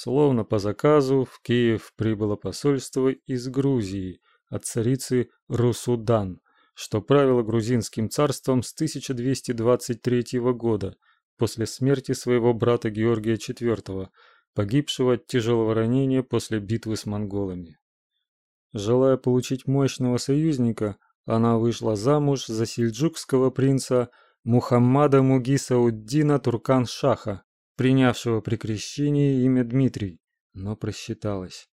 Словно по заказу в Киев прибыло посольство из Грузии от царицы Русудан, что правило грузинским царством с 1223 года, после смерти своего брата Георгия IV, погибшего от тяжелого ранения после битвы с монголами. Желая получить мощного союзника, она вышла замуж за сельджукского принца Мухаммада Мугиса-уддина Туркан-Шаха, принявшего при крещении имя Дмитрий, но просчиталась.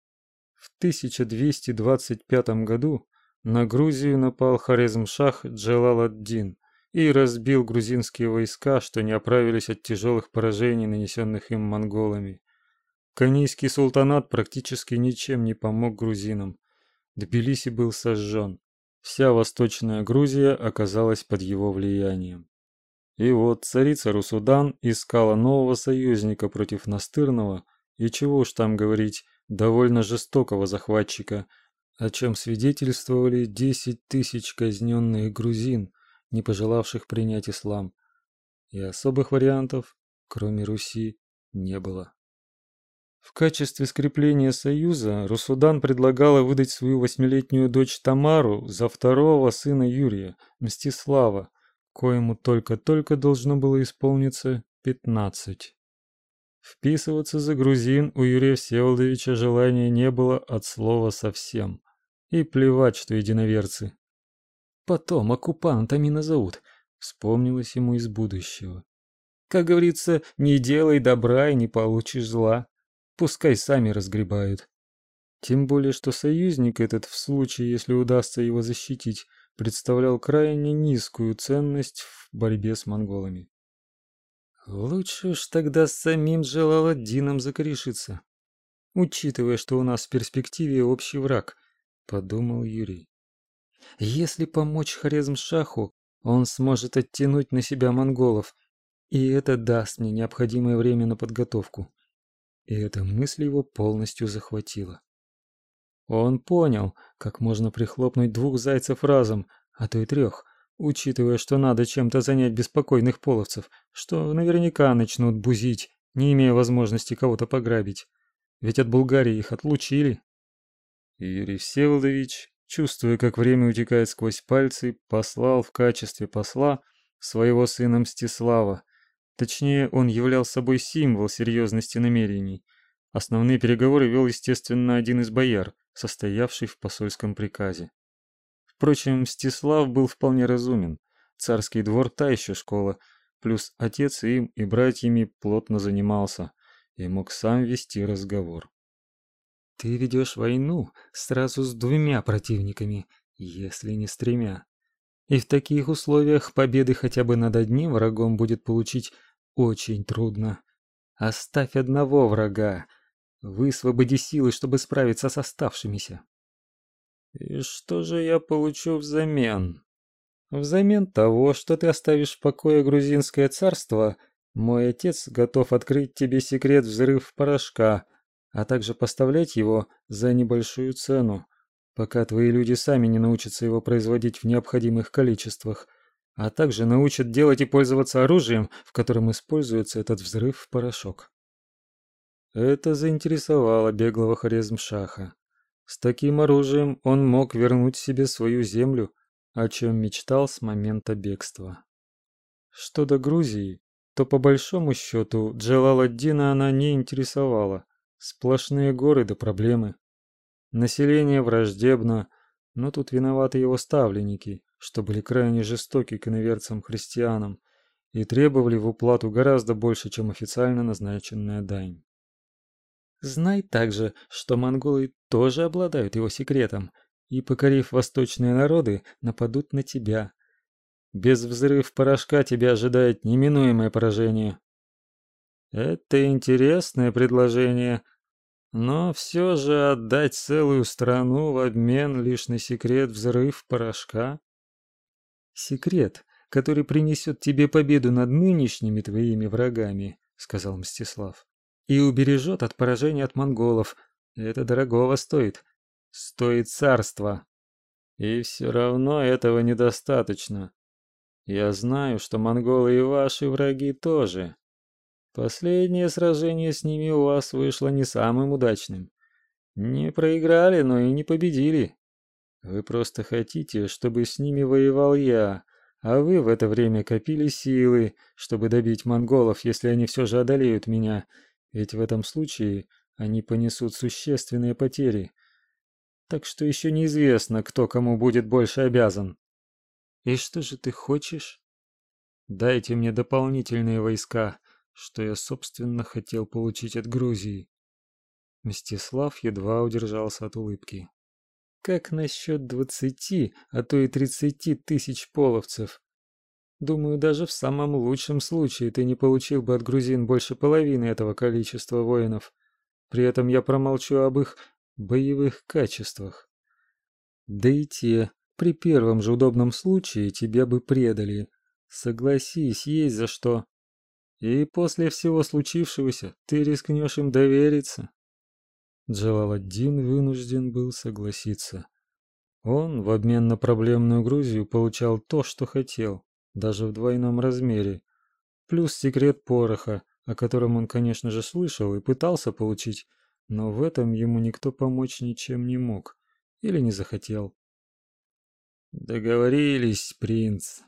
В 1225 году на Грузию напал Хорезмшах Джалал-ад-Дин и разбил грузинские войска, что не оправились от тяжелых поражений, нанесенных им монголами. Канийский султанат практически ничем не помог грузинам. Тбилиси был сожжен. Вся Восточная Грузия оказалась под его влиянием. И вот царица Русудан искала нового союзника против настырного и чего уж там говорить, довольно жестокого захватчика, о чем свидетельствовали десять тысяч казненных грузин, не пожелавших принять ислам. И особых вариантов, кроме Руси, не было. В качестве скрепления союза Русудан предлагала выдать свою восьмилетнюю дочь Тамару за второго сына Юрия, Мстислава, коему только-только должно было исполниться пятнадцать. Вписываться за грузин у Юрия Всеволодовича желания не было от слова совсем. И плевать, что единоверцы. Потом оккупантами назовут, вспомнилось ему из будущего. Как говорится, не делай добра и не получишь зла. Пускай сами разгребают. Тем более, что союзник этот, в случае, если удастся его защитить, представлял крайне низкую ценность в борьбе с монголами. Лучше уж тогда с самим Джалаладдином закорешиться, учитывая, что у нас в перспективе общий враг, подумал Юрий. Если помочь Хорезмшаху, он сможет оттянуть на себя монголов, и это даст мне необходимое время на подготовку. И эта мысль его полностью захватила. Он понял, как можно прихлопнуть двух зайцев разом, а то и трех, учитывая, что надо чем-то занять беспокойных половцев, что наверняка начнут бузить, не имея возможности кого-то пограбить. Ведь от Булгарии их отлучили. Юрий Всеволодович, чувствуя, как время утекает сквозь пальцы, послал в качестве посла своего сына Мстислава. Точнее, он являл собой символ серьезности намерений. Основные переговоры вел, естественно, один из бояр, состоявший в посольском приказе. Впрочем, Мстислав был вполне разумен. Царский двор та еще школа, плюс отец им и братьями плотно занимался и мог сам вести разговор. Ты ведешь войну сразу с двумя противниками, если не с тремя. И в таких условиях победы хотя бы над одним врагом будет получить очень трудно. Оставь одного врага, высвободи силы, чтобы справиться с оставшимися. И что же я получу взамен? Взамен того, что ты оставишь в покое грузинское царство, мой отец готов открыть тебе секрет взрыв порошка, а также поставлять его за небольшую цену, пока твои люди сами не научатся его производить в необходимых количествах, а также научат делать и пользоваться оружием, в котором используется этот взрыв-порошок. Это заинтересовало беглого Хорезмшаха. С таким оружием он мог вернуть себе свою землю, о чем мечтал с момента бегства. Что до Грузии, то по большому счету Джалаладдина она не интересовала. Сплошные горы да проблемы. Население враждебно, но тут виноваты его ставленники, что были крайне жестоки к иноверцам-христианам и требовали в уплату гораздо больше, чем официально назначенная дань. Знай также, что монголы тоже обладают его секретом, и, покорив восточные народы, нападут на тебя. Без взрыв порошка тебя ожидает неминуемое поражение. Это интересное предложение, но все же отдать целую страну в обмен лишь на секрет взрыв порошка? Секрет, который принесет тебе победу над нынешними твоими врагами, сказал Мстислав и убережет от поражения от монголов. Это дорогого стоит. Стоит царства. И все равно этого недостаточно. Я знаю, что монголы и ваши враги тоже. Последнее сражение с ними у вас вышло не самым удачным. Не проиграли, но и не победили. Вы просто хотите, чтобы с ними воевал я, а вы в это время копили силы, чтобы добить монголов, если они все же одолеют меня, ведь в этом случае они понесут существенные потери. Так что еще неизвестно, кто кому будет больше обязан. И что же ты хочешь? Дайте мне дополнительные войска, что я, собственно, хотел получить от Грузии. Мстислав едва удержался от улыбки. Как насчет двадцати, а то и тридцати тысяч половцев? Думаю, даже в самом лучшем случае ты не получил бы от грузин больше половины этого количества воинов. При этом я промолчу об их боевых качествах. Да и те, при первом же удобном случае, тебя бы предали. Согласись, есть за что. И после всего случившегося ты рискнешь им довериться. Джалаладдин вынужден был согласиться. Он в обмен на проблемную Грузию получал то, что хотел, даже в двойном размере, плюс секрет пороха, о котором он, конечно же, слышал и пытался получить, но в этом ему никто помочь ничем не мог или не захотел. Договорились, принц.